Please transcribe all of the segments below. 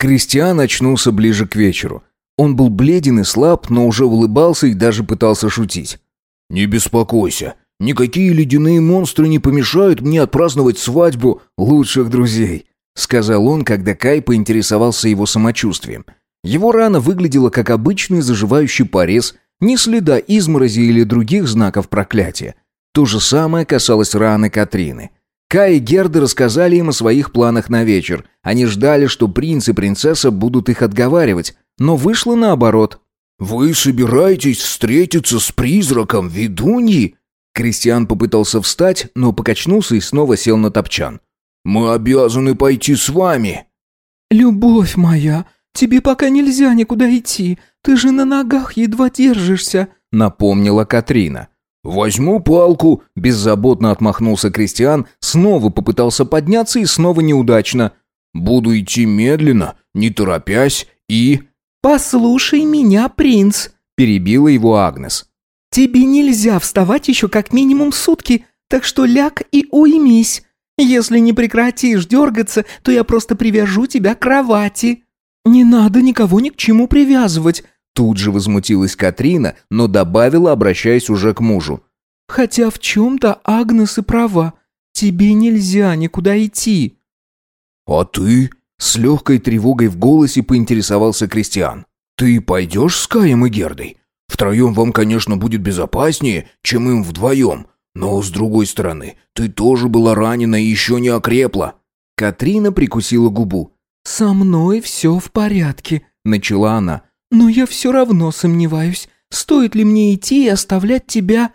Кристиан очнулся ближе к вечеру. Он был бледен и слаб, но уже улыбался и даже пытался шутить. «Не беспокойся, никакие ледяные монстры не помешают мне отпраздновать свадьбу лучших друзей», сказал он, когда Кай поинтересовался его самочувствием. Его рана выглядела как обычный заживающий порез, ни следа изморози или других знаков проклятия. То же самое касалось раны Катрины. Кай и Герда рассказали им о своих планах на вечер. Они ждали, что принц и принцесса будут их отговаривать, но вышло наоборот. «Вы собираетесь встретиться с призраком ведуньи?» Кристиан попытался встать, но покачнулся и снова сел на топчан. «Мы обязаны пойти с вами». «Любовь моя, тебе пока нельзя никуда идти. Ты же на ногах едва держишься», — напомнила Катрина. «Возьму палку», — беззаботно отмахнулся Кристиан, снова попытался подняться и снова неудачно. «Буду идти медленно, не торопясь, и...» «Послушай меня, принц», — перебила его Агнес. «Тебе нельзя вставать еще как минимум сутки, так что ляг и уймись. Если не прекратишь дергаться, то я просто привяжу тебя к кровати». «Не надо никого ни к чему привязывать», Тут же возмутилась Катрина, но добавила, обращаясь уже к мужу. «Хотя в чем-то Агнес и права. Тебе нельзя никуда идти». «А ты?» — с легкой тревогой в голосе поинтересовался Кристиан. «Ты пойдешь с Каем и Гердой? Втроем вам, конечно, будет безопаснее, чем им вдвоем. Но, с другой стороны, ты тоже была ранена и еще не окрепла». Катрина прикусила губу. «Со мной все в порядке», — начала она. «Но я все равно сомневаюсь, стоит ли мне идти и оставлять тебя...»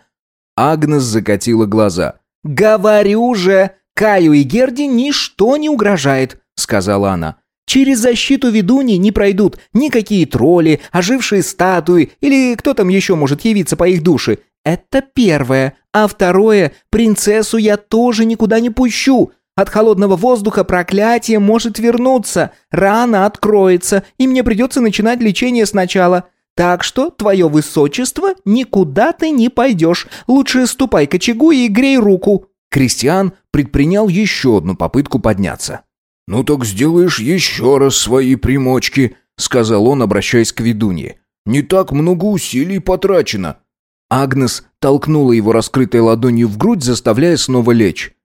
Агнес закатила глаза. «Говорю же, Каю и Герде ничто не угрожает», — сказала она. «Через защиту ведуньи не пройдут никакие тролли, ожившие статуи или кто там еще может явиться по их душе. Это первое. А второе, принцессу я тоже никуда не пущу. От холодного воздуха проклятие может вернуться, рана откроется, и мне придется начинать лечение сначала. Так что, твое высочество, никуда ты не пойдешь. Лучше ступай к очагу и грей руку». Кристиан предпринял еще одну попытку подняться. «Ну так сделаешь еще раз свои примочки», — сказал он, обращаясь к ведунье. «Не так много усилий потрачено». Агнес толкнула его раскрытой ладонью в грудь, заставляя снова лечь.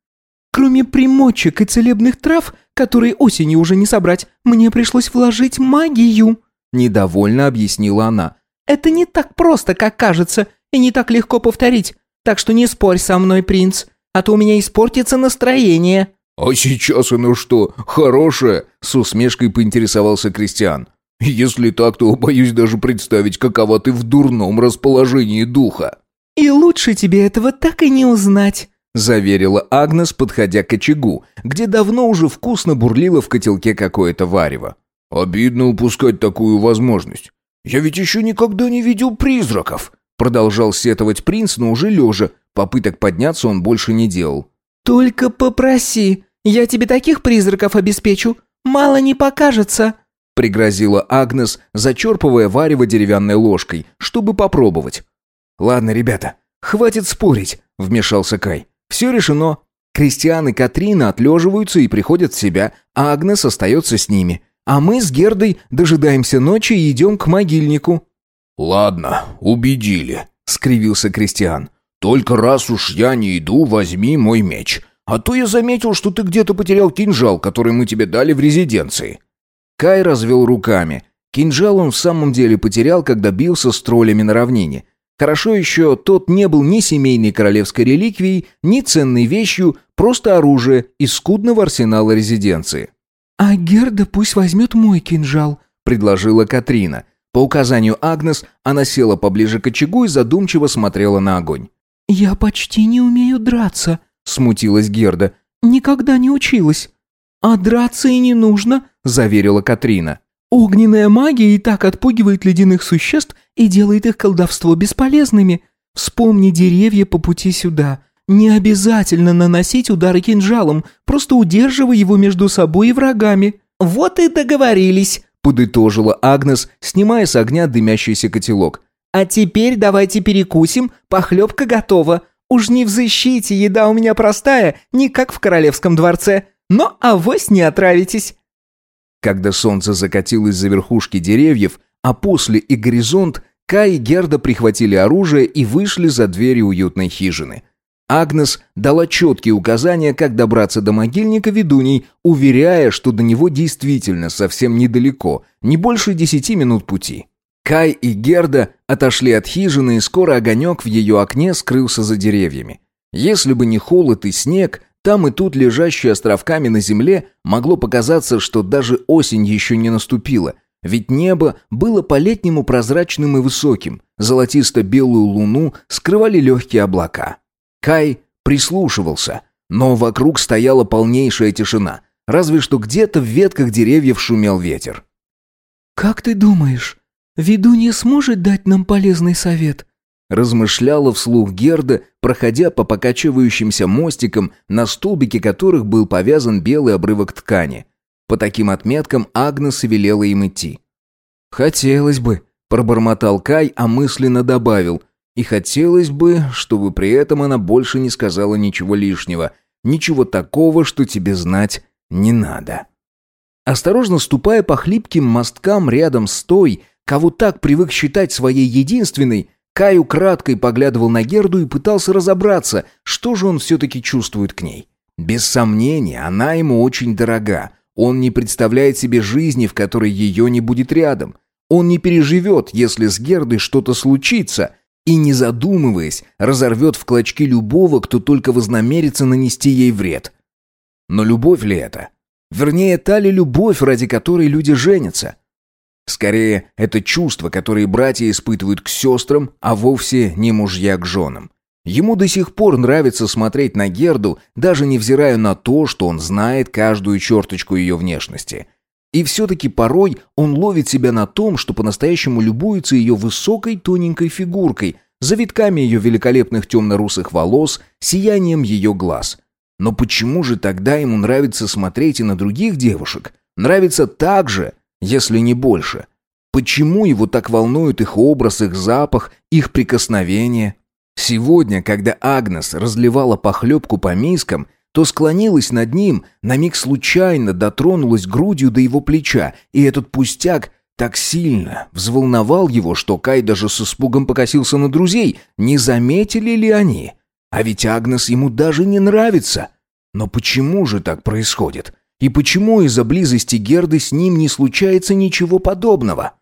Кроме примочек и целебных трав, которые осенью уже не собрать, мне пришлось вложить магию», — недовольно объяснила она. «Это не так просто, как кажется, и не так легко повторить. Так что не спорь со мной, принц, а то у меня испортится настроение». «А сейчас оно что, хорошее?» — с усмешкой поинтересовался Кристиан. «Если так, то боюсь даже представить, какова ты в дурном расположении духа». «И лучше тебе этого так и не узнать», заверила Агнес, подходя к очагу, где давно уже вкусно бурлило в котелке какое-то варево. «Обидно упускать такую возможность. Я ведь еще никогда не видел призраков», продолжал сетовать принц, но уже лежа. Попыток подняться он больше не делал. «Только попроси, я тебе таких призраков обеспечу, мало не покажется», пригрозила Агнес, зачерпывая варево деревянной ложкой, чтобы попробовать. «Ладно, ребята, хватит спорить», — вмешался Кай. Все решено. Кристиан и Катрина отлеживаются и приходят в себя, а Агнес остается с ними. А мы с Гердой дожидаемся ночи и идем к могильнику». «Ладно, убедили», — скривился Кристиан. «Только раз уж я не иду, возьми мой меч. А то я заметил, что ты где-то потерял кинжал, который мы тебе дали в резиденции». Кай развел руками. Кинжал он в самом деле потерял, когда бился с троллями на равнине. Хорошо еще тот не был ни семейной королевской реликвией, ни ценной вещью, просто оружие из скудного арсенала резиденции. «А Герда пусть возьмет мой кинжал», — предложила Катрина. По указанию Агнес она села поближе к очагу и задумчиво смотрела на огонь. «Я почти не умею драться», — смутилась Герда. «Никогда не училась». «А драться и не нужно», — заверила Катрина. Огненная магия и так отпугивает ледяных существ и делает их колдовство бесполезными. Вспомни деревья по пути сюда. Не обязательно наносить удары кинжалом, просто удерживай его между собой и врагами». «Вот и договорились», — подытожила Агнес, снимая с огня дымящийся котелок. «А теперь давайте перекусим, похлебка готова. Уж не в защите, еда у меня простая, не как в королевском дворце. Но авось не отравитесь». Когда солнце закатилось за верхушки деревьев, а после и горизонт, Кай и Герда прихватили оружие и вышли за двери уютной хижины. Агнес дала четкие указания, как добраться до могильника ведуней, уверяя, что до него действительно совсем недалеко, не больше десяти минут пути. Кай и Герда отошли от хижины, и скоро огонек в ее окне скрылся за деревьями. Если бы не холод и снег, там и тут лежащие островками на земле, могло показаться, что даже осень еще не наступила, ведь небо было по-летнему прозрачным и высоким, золотисто-белую луну скрывали легкие облака. Кай прислушивался, но вокруг стояла полнейшая тишина, разве что где-то в ветках деревьев шумел ветер. «Как ты думаешь, ведунья сможет дать нам полезный совет?» Размышляла вслух Герда, проходя по покачивающимся мостикам, на столбике которых был повязан белый обрывок ткани. По таким отметкам Агнес велела им идти. «Хотелось бы», — пробормотал Кай, а мысленно добавил, и хотелось бы, чтобы при этом она больше не сказала ничего лишнего, ничего такого, что тебе знать не надо. Осторожно ступая по хлипким мосткам рядом с той, кого так привык считать своей единственной, Кай украдкой поглядывал на Герду и пытался разобраться, что же он все-таки чувствует к ней. Без сомнения, она ему очень дорога. Он не представляет себе жизни, в которой ее не будет рядом. Он не переживет, если с Гердой что-то случится, и, не задумываясь, разорвет в клочки любого, кто только вознамерится нанести ей вред. Но любовь ли это? Вернее, та ли любовь, ради которой люди женятся? Скорее, это чувство, которое братья испытывают к сестрам, а вовсе не мужья к женам. Ему до сих пор нравится смотреть на Герду, даже невзирая на то, что он знает каждую черточку ее внешности – и все-таки порой он ловит себя на том, что по-настоящему любуется ее высокой тоненькой фигуркой, завитками ее великолепных темно-русых волос, сиянием ее глаз. Но почему же тогда ему нравится смотреть и на других девушек? Нравится так же, если не больше. Почему его так волнует их образ, их запах, их прикосновение? Сегодня, когда Агнес разливала похлебку по мискам, то склонилась над ним, на миг случайно дотронулась грудью до его плеча, и этот пустяк так сильно взволновал его, что Кай даже с испугом покосился на друзей, не заметили ли они. А ведь Агнес ему даже не нравится. Но почему же так происходит? И почему из-за близости Герды с ним не случается ничего подобного?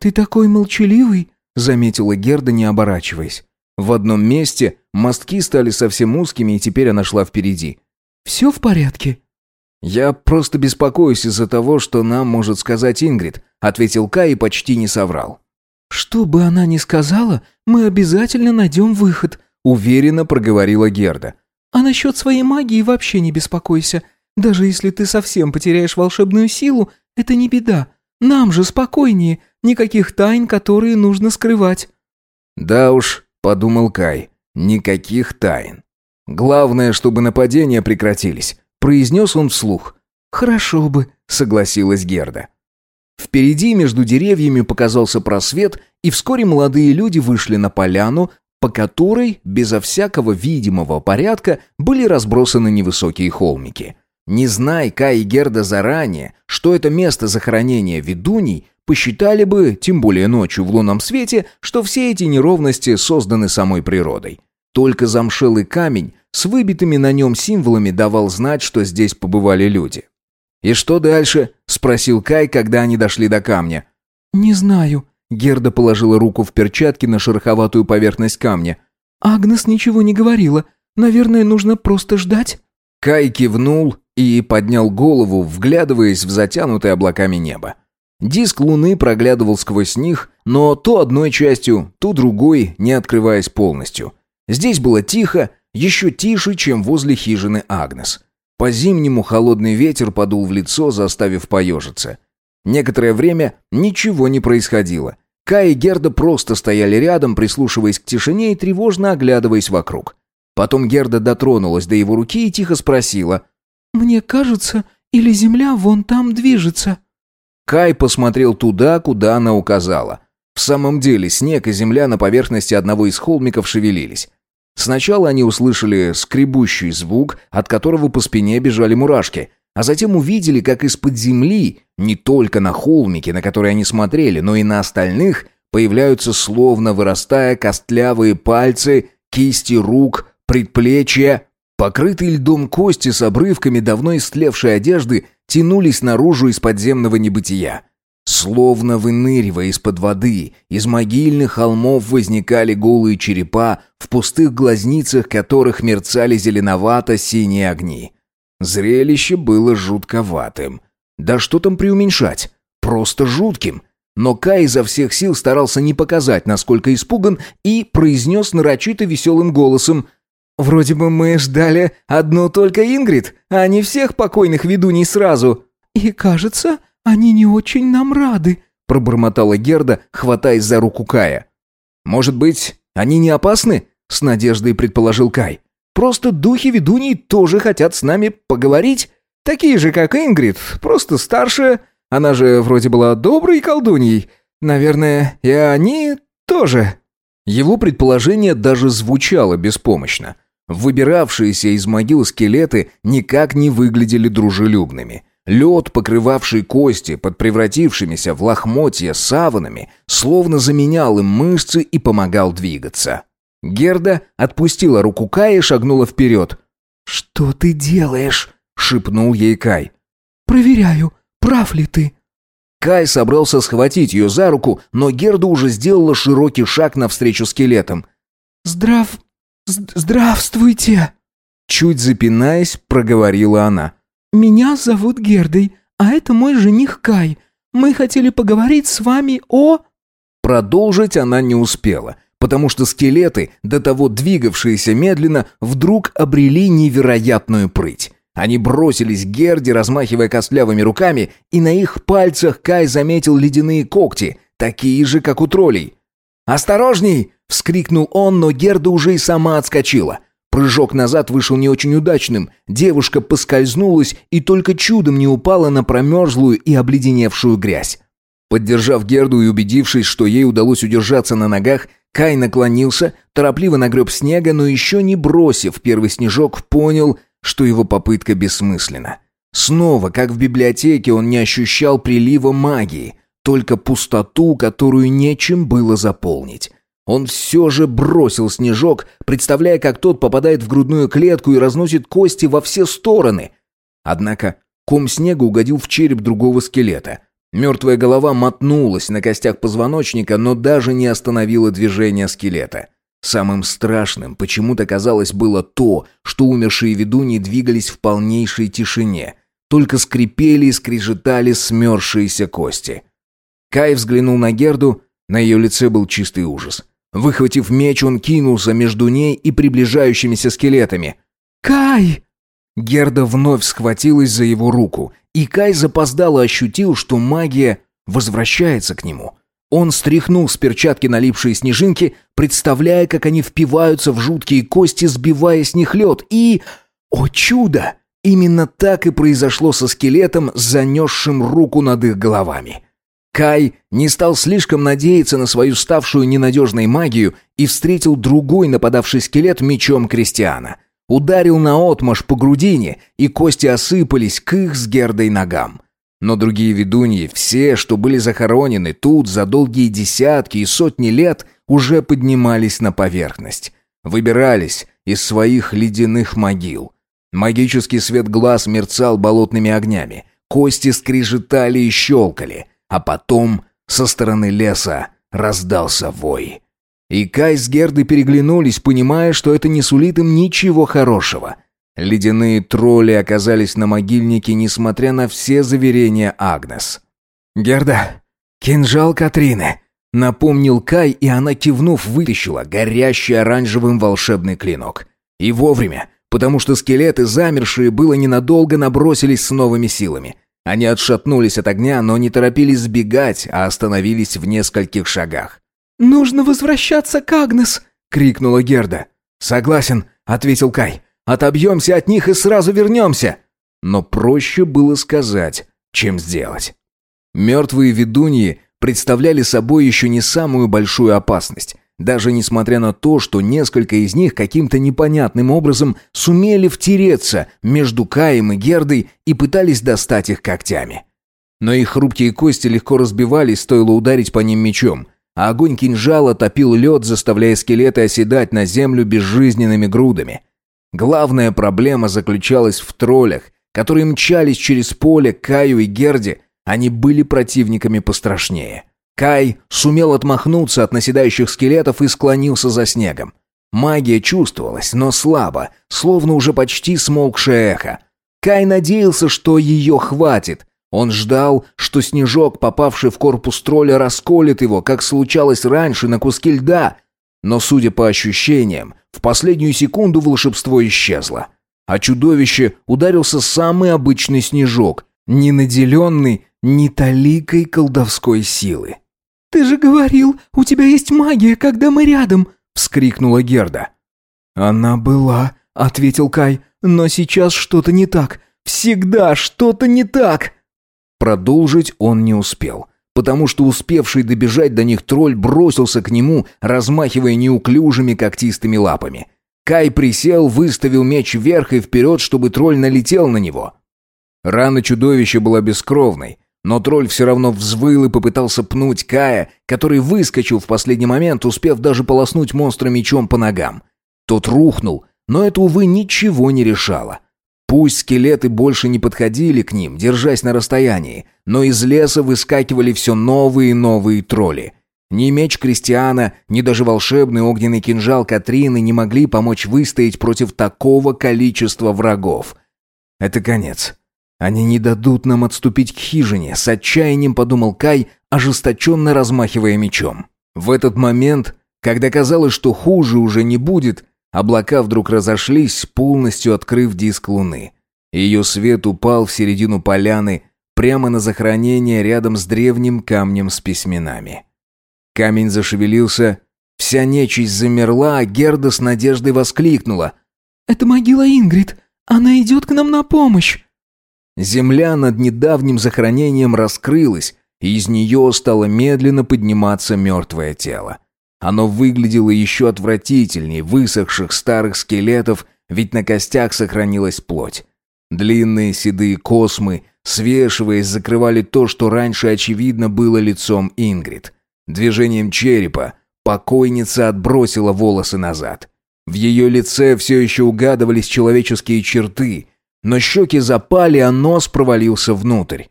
«Ты такой молчаливый», — заметила Герда, не оборачиваясь. В одном месте мостки стали совсем узкими, и теперь она шла впереди. Все в порядке?» «Я просто беспокоюсь из-за того, что нам может сказать Ингрид», ответил Кай и почти не соврал. «Что бы она ни сказала, мы обязательно найдем выход», уверенно проговорила Герда. «А насчет своей магии вообще не беспокойся. Даже если ты совсем потеряешь волшебную силу, это не беда. Нам же спокойнее, никаких тайн, которые нужно скрывать». «Да уж», — подумал Кай, — «никаких тайн». «Главное, чтобы нападения прекратились», — произнес он вслух. «Хорошо бы», — согласилась Герда. Впереди между деревьями показался просвет, и вскоре молодые люди вышли на поляну, по которой, безо всякого видимого порядка, были разбросаны невысокие холмики. Не зная Кай и Герда заранее, что это место захоронения ведуней, посчитали бы, тем более ночью в лунном свете, что все эти неровности созданы самой природой. Только замшелый камень с выбитыми на нем символами давал знать, что здесь побывали люди. «И что дальше?» — спросил Кай, когда они дошли до камня. «Не знаю». Герда положила руку в перчатки на шероховатую поверхность камня. «Агнес ничего не говорила. Наверное, нужно просто ждать?» Кай кивнул и поднял голову, вглядываясь в затянутое облаками небо. Диск луны проглядывал сквозь них, но то одной частью, то другой, не открываясь полностью. Здесь было тихо, еще тише, чем возле хижины Агнес. По-зимнему холодный ветер подул в лицо, заставив поежиться. Некоторое время ничего не происходило. Кай и Герда просто стояли рядом, прислушиваясь к тишине и тревожно оглядываясь вокруг. Потом Герда дотронулась до его руки и тихо спросила. «Мне кажется, или земля вон там движется?» Кай посмотрел туда, куда она указала. В самом деле снег и земля на поверхности одного из холмиков шевелились. Сначала они услышали скребущий звук, от которого по спине бежали мурашки. а затем увидели, как из-под земли, не только на холмике, на который они смотрели, но и на остальных, появляются словно вырастая костлявые пальцы, кисти рук, предплечья. Покрытые льдом кости с обрывками давно истлевшей одежды тянулись наружу из подземного небытия. Словно выныривая из-под воды, из могильных холмов возникали голые черепа, в пустых глазницах которых мерцали зеленовато-синие огни. Зрелище было жутковатым. Да что там преуменьшать? Просто жутким. Но Кай изо всех сил старался не показать, насколько испуган, и произнес нарочито веселым голосом «Вроде бы мы ждали одну только Ингрид, а не всех покойных ведуней сразу». «И кажется, они не очень нам рады», — пробормотала Герда, хватаясь за руку Кая. «Может быть, они не опасны?» — с надеждой предположил Кай. «Просто духи ведуней тоже хотят с нами поговорить. Такие же, как Ингрид, просто старше. Она же вроде была доброй колдуньей. Наверное, и они тоже». Его предположение даже звучало беспомощно. Выбиравшиеся из могил скелеты никак не выглядели дружелюбными. Лед, покрывавший кости под превратившимися в лохмотья саванами, словно заменял им мышцы и помогал двигаться. Герда отпустила руку Кая и шагнула вперед. «Что ты делаешь?» — шепнул ей Кай. «Проверяю, прав ли ты?» Кай собрался схватить ее за руку, но Герда уже сделала широкий шаг навстречу скелетам. «Здрав... здравствуйте!» Чуть запинаясь, проговорила она. «Меня зовут Гердой, а это мой жених Кай. Мы хотели поговорить с вами о...» Продолжить она не успела, потому что скелеты, до того двигавшиеся медленно, вдруг обрели невероятную прыть. Они бросились к Герде, размахивая костлявыми руками, и на их пальцах Кай заметил ледяные когти, такие же, как у троллей. «Осторожней!» — вскрикнул он, но Герда уже и сама отскочила. Прыжок назад вышел не очень удачным. Девушка поскользнулась и только чудом не упала на промерзлую и обледеневшую грязь. Поддержав Герду и убедившись, что ей удалось удержаться на ногах, Кай наклонился, торопливо нагреб снега, но еще не бросив первый снежок, понял, что его попытка бессмысленна. Снова, как в библиотеке, он не ощущал прилива магии, только пустоту, которую нечем было заполнить. Он все же бросил снежок, представляя, как тот попадает в грудную клетку и разносит кости во все стороны. Однако ком снега угодил в череп другого скелета. Мертвая голова мотнулась на костях позвоночника, но даже не остановила движение скелета. Самым страшным почему-то казалось было то, что умершие ведуньи двигались в полнейшей тишине. Только скрипели и скрежетали смерзшиеся кости. Кай взглянул на Герду, на ее лице был чистый ужас. Выхватив меч, он кинулся между ней и приближающимися скелетами. «Кай!» Герда вновь схватилась за его руку, и Кай запоздало ощутил, что магия возвращается к нему. Он стряхнул с перчатки налипшие снежинки, представляя, как они впиваются в жуткие кости, сбивая с них лед, и... О чудо! Именно так и произошло со скелетом, занесшим руку над их головами. Кай не стал слишком надеяться на свою ставшую ненадежной магию и встретил другой нападавший скелет мечом крестьяна. Ударил наотмашь по грудине, и кости осыпались к их с Гердой ногам. Но другие ведуньи, все, что были захоронены тут за долгие десятки и сотни лет, уже поднимались на поверхность. Выбирались из своих ледяных могил. Магический свет глаз мерцал болотными огнями. Кости скрежетали и щелкали. А потом со стороны леса раздался вой. И Кай с Гердой переглянулись, понимая, что это не сулит им ничего хорошего. Ледяные тролли оказались на могильнике, несмотря на все заверения Агнес. «Герда, кинжал Катрины!» Напомнил Кай, и она, кивнув, вытащила горящий оранжевым волшебный клинок. И вовремя, потому что скелеты, замершие было ненадолго, набросились с новыми силами. Они отшатнулись от огня, но не торопились сбегать, а остановились в нескольких шагах. «Нужно возвращаться к Агнес!» — крикнула Герда. «Согласен», — ответил Кай. «Отобьемся от них и сразу вернемся!» Но проще было сказать, чем сделать. Мертвые ведуньи представляли собой еще не самую большую опасность. Даже несмотря на то, что несколько из них каким-то непонятным образом сумели втереться между Каем и Гердой и пытались достать их когтями. Но их хрупкие кости легко разбивались, стоило ударить по ним мечом, а огонь кинжала топил лед, заставляя скелеты оседать на землю безжизненными грудами. Главная проблема заключалась в троллях, которые мчались через поле Каю и Герде, они были противниками пострашнее. Кай сумел отмахнуться от наседающих скелетов и склонился за снегом. Магия чувствовалась, но слабо, словно уже почти смолкшее эхо. Кай надеялся, что ее хватит. Он ждал, что снежок, попавший в корпус тролля, расколет его, как случалось раньше на куски льда. Но, судя по ощущениям, в последнюю секунду волшебство исчезло. А чудовище ударился самый обычный снежок, не наделенный ни таликой колдовской силы. «Ты же говорил, у тебя есть магия, когда мы рядом!» — вскрикнула Герда. «Она была», — ответил Кай, — «но сейчас что-то не так. Всегда что-то не так!» Продолжить он не успел, потому что успевший добежать до них тролль бросился к нему, размахивая неуклюжими когтистыми лапами. Кай присел, выставил меч вверх и вперед, чтобы тролль налетел на него. Рана чудовища была бескровной, но тролль все равно взвыл и попытался пнуть Кая, который выскочил в последний момент, успев даже полоснуть монстра мечом по ногам. Тот рухнул, но это, увы, ничего не решало. Пусть скелеты больше не подходили к ним, держась на расстоянии, но из леса выскакивали все новые и новые тролли. Ни меч Кристиана, ни даже волшебный огненный кинжал Катрины не могли помочь выстоять против такого количества врагов. Это конец. Они не дадут нам отступить к хижине, с отчаянием подумал Кай, ожесточенно размахивая мечом. В этот момент, когда казалось, что хуже уже не будет, облака вдруг разошлись, полностью открыв диск луны. Ее свет упал в середину поляны, прямо на захоронение рядом с древним камнем с письменами. Камень зашевелился, вся нечисть замерла, а Герда с надеждой воскликнула. «Это могила Ингрид! Она идет к нам на помощь!» Земля над недавним захоронением раскрылась, и из нее стало медленно подниматься мертвое тело. Оно выглядело еще отвратительнее высохших старых скелетов, ведь на костях сохранилась плоть. Длинные седые космы, свешиваясь, закрывали то, что раньше очевидно было лицом Ингрид. Движением черепа покойница отбросила волосы назад. В ее лице все еще угадывались человеческие черты, но щеки запали, а нос провалился внутрь.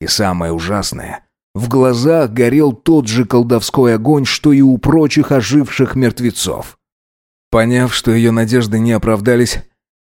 И самое ужасное, в глазах горел тот же колдовской огонь, что и у прочих оживших мертвецов. Поняв, что ее надежды не оправдались,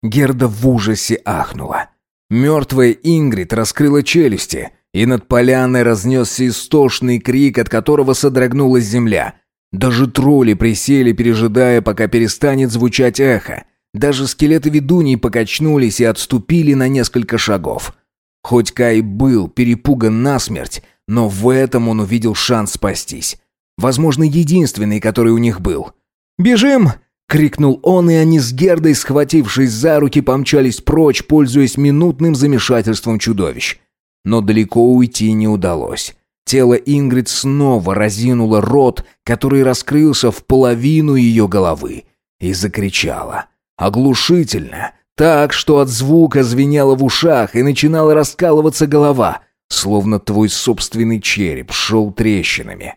Герда в ужасе ахнула. Мертвая Ингрид раскрыла челюсти, и над поляной разнесся истошный крик, от которого содрогнулась земля. Даже тролли присели, пережидая, пока перестанет звучать эхо. Даже скелеты ведуней покачнулись и отступили на несколько шагов. Хоть Кай был перепуган насмерть, но в этом он увидел шанс спастись. Возможно, единственный, который у них был. «Бежим!» — крикнул он, и они с Гердой, схватившись за руки, помчались прочь, пользуясь минутным замешательством чудовищ. Но далеко уйти не удалось. Тело Ингрид снова разинуло рот, который раскрылся в половину ее головы, и закричала. Оглушительно, так, что от звука звенело в ушах и начинала раскалываться голова, словно твой собственный череп шел трещинами.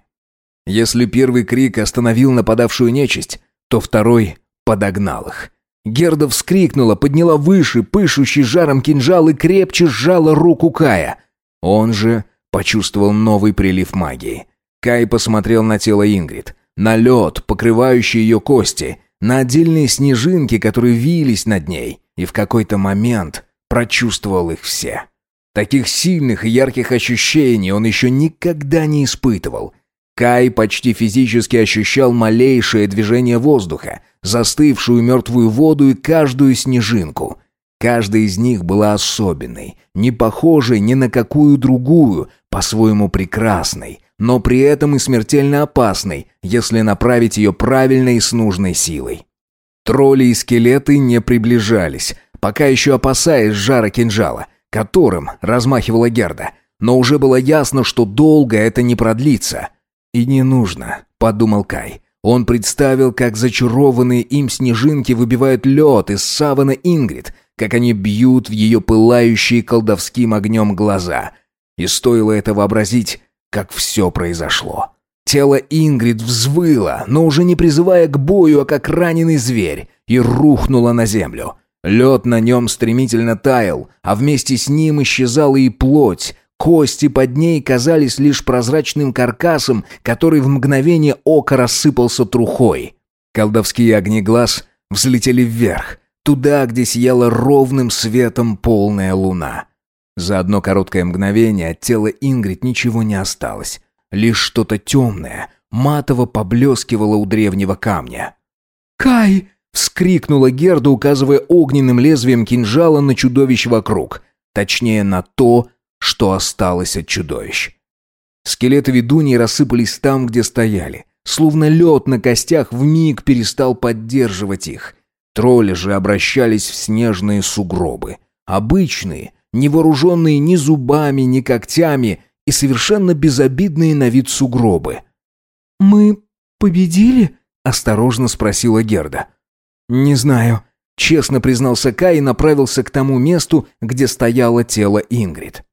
Если первый крик остановил нападавшую нечисть, то второй подогнал их. Герда вскрикнула, подняла выше пышущий жаром кинжал и крепче сжала руку Кая. Он же почувствовал новый прилив магии. Кай посмотрел на тело Ингрид, на лед, покрывающий ее кости, на отдельные снежинки, которые вились над ней, и в какой-то момент прочувствовал их все. Таких сильных и ярких ощущений он еще никогда не испытывал. Кай почти физически ощущал малейшее движение воздуха, застывшую мертвую воду и каждую снежинку. Каждая из них была особенной, не похожей ни на какую другую, по-своему прекрасной, но при этом и смертельно опасной, если направить ее правильной и с нужной силой. Тролли и скелеты не приближались, пока еще опасаясь жара кинжала, которым размахивала Герда, но уже было ясно, что долго это не продлится. «И не нужно», — подумал Кай. Он представил, как зачарованные им снежинки выбивают лед из савана Ингрид, как они бьют в ее пылающие колдовским огнем глаза. И стоило это вообразить, как все произошло. Тело Ингрид взвыло, но уже не призывая к бою, а как раненый зверь, и рухнуло на землю. Лед на нем стремительно таял, а вместе с ним исчезала и плоть. Кости под ней казались лишь прозрачным каркасом, который в мгновение ока рассыпался трухой. Колдовские огни глаз взлетели вверх, туда, где сияла ровным светом полная луна. За одно короткое мгновение от тела Ингрид ничего не осталось. Лишь что-то темное, матово поблескивало у древнего камня. «Кай!» — вскрикнула Герда, указывая огненным лезвием кинжала на чудовищ вокруг. Точнее, на то, что осталось от чудовищ. Скелеты ведуньи рассыпались там, где стояли. Словно лед на костях вмиг перестал поддерживать их. Тролли же обращались в снежные сугробы. Обычные, невооруженные ни зубами, ни когтями — и совершенно безобидные на вид сугробы. «Мы победили?» — осторожно спросила Герда. «Не знаю», — честно признался Кай и направился к тому месту, где стояло тело Ингрид.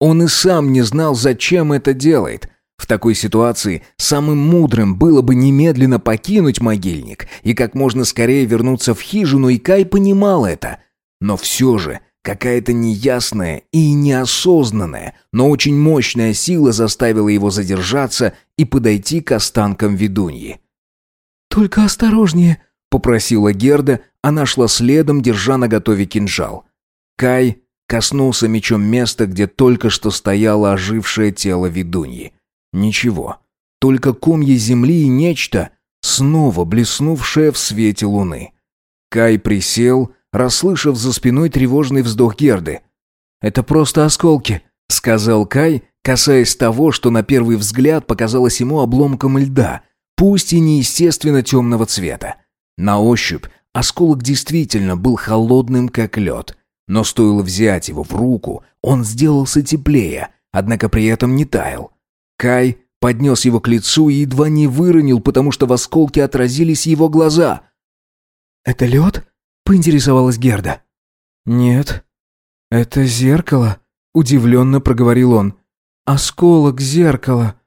Он и сам не знал, зачем это делает. В такой ситуации самым мудрым было бы немедленно покинуть могильник и как можно скорее вернуться в хижину, и Кай понимал это. Но все же Какая-то неясная и неосознанная, но очень мощная сила заставила его задержаться и подойти к останкам ведуньи. «Только осторожнее», — попросила Герда, она шла следом, держа на готове кинжал. Кай коснулся мечом места, где только что стояло ожившее тело ведуньи. Ничего, только комья земли и нечто, снова блеснувшее в свете луны. Кай присел, расслышав за спиной тревожный вздох Герды. «Это просто осколки», — сказал Кай, касаясь того, что на первый взгляд показалось ему обломком льда, пусть и неестественно темного цвета. На ощупь осколок действительно был холодным, как лед, но стоило взять его в руку, он сделался теплее, однако при этом не таял. Кай поднес его к лицу и едва не выронил, потому что в осколке отразились его глаза. «Это лед?» Поинтересовалась Герда. «Нет, это зеркало», — удивленно проговорил он. «Осколок зеркала.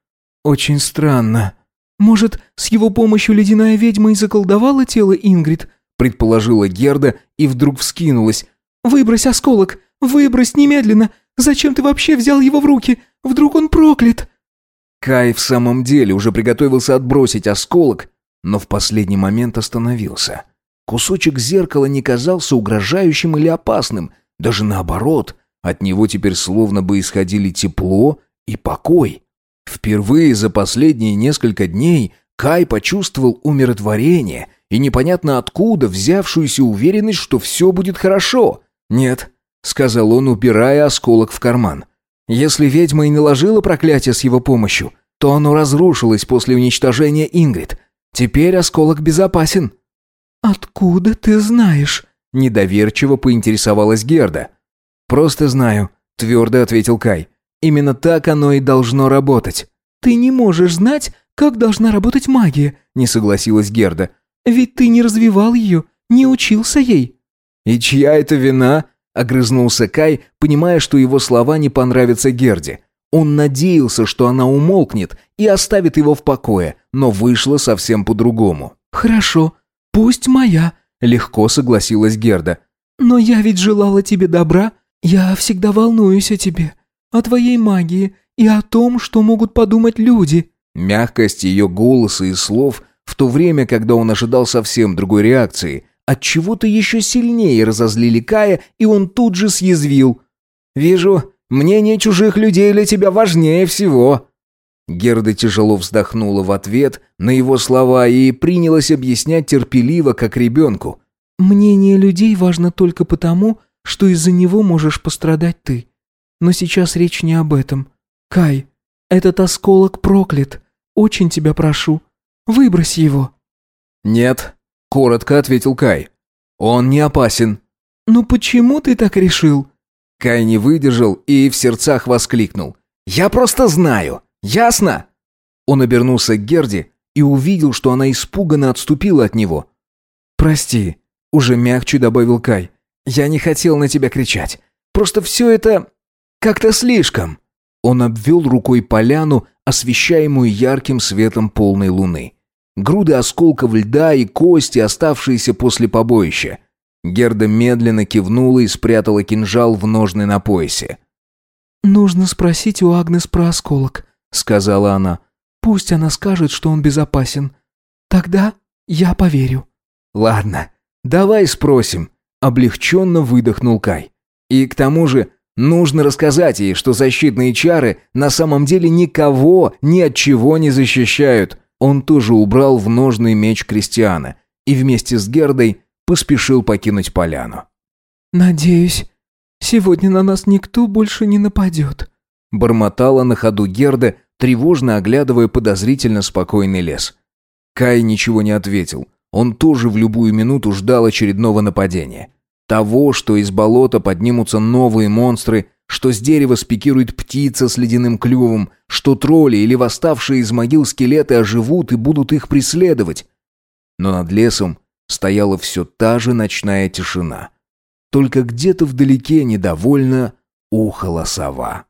Очень странно. Может, с его помощью ледяная ведьма и заколдовала тело Ингрид?» — предположила Герда и вдруг вскинулась. «Выбрось осколок! Выбрось немедленно! Зачем ты вообще взял его в руки? Вдруг он проклят?» Кай в самом деле уже приготовился отбросить осколок, но в последний момент остановился. Кусочек зеркала не казался угрожающим или опасным, даже наоборот, от него теперь словно бы исходили тепло и покой. Впервые за последние несколько дней Кай почувствовал умиротворение и непонятно откуда взявшуюся уверенность, что все будет хорошо. «Нет», — сказал он, убирая осколок в карман. «Если ведьма и наложила проклятие с его помощью, то оно разрушилось после уничтожения Ингрид. Теперь осколок безопасен». «Откуда ты знаешь?» – недоверчиво поинтересовалась Герда. «Просто знаю», – твердо ответил Кай. «Именно так оно и должно работать». «Ты не можешь знать, как должна работать магия», – не согласилась Герда. «Ведь ты не развивал ее, не учился ей». «И чья это вина?» – огрызнулся Кай, понимая, что его слова не понравятся Герде. Он надеялся, что она умолкнет и оставит его в покое, но вышло совсем по-другому. «Хорошо, «Пусть моя», — легко согласилась Герда. «Но я ведь желала тебе добра. Я всегда волнуюсь о тебе, о твоей магии и о том, что могут подумать люди». Мягкость ее голоса и слов в то время, когда он ожидал совсем другой реакции, от чего то еще сильнее разозлили Кая, и он тут же съязвил. «Вижу, мнение чужих людей для тебя важнее всего». Герда тяжело вздохнула в ответ на его слова и принялась объяснять терпеливо, как ребенку. «Мнение людей важно только потому, что из-за него можешь пострадать ты. Но сейчас речь не об этом. Кай, этот осколок проклят. Очень тебя прошу, выбрось его». «Нет», — коротко ответил Кай. «Он не опасен». «Ну почему ты так решил?» Кай не выдержал и в сердцах воскликнул. «Я просто знаю!» Ясно?» Он обернулся к Герде и увидел, что она испуганно отступила от него. «Прости», — уже мягче добавил Кай. «Я не хотел на тебя кричать. Просто все это как-то слишком». Он обвел рукой поляну, освещаемую ярким светом полной луны. Груды осколков льда и кости, оставшиеся после побоища. Герда медленно кивнула и спрятала кинжал в ножны на поясе. «Нужно спросить у Агнес про осколок», — сказала она. «Пусть она скажет, что он безопасен. Тогда я поверю». «Ладно, давай спросим», — облегченно выдохнул Кай. «И к тому же нужно рассказать ей, что защитные чары на самом деле никого ни от чего не защищают». Он тоже убрал в ножный меч Кристиана и вместе с Гердой поспешил покинуть поляну. «Надеюсь, сегодня на нас никто больше не нападет», бормотала на ходу Герда, тревожно оглядывая подозрительно спокойный лес. Кай ничего не ответил. Он тоже в любую минуту ждал очередного нападения. Того, что из болота поднимутся новые монстры, что с дерева спикирует птица с ледяным клювом, что тролли или восставшие из могил скелеты оживут и будут их преследовать. Но над лесом стояла все та же ночная тишина. Только где-то вдалеке недовольно ухала сова.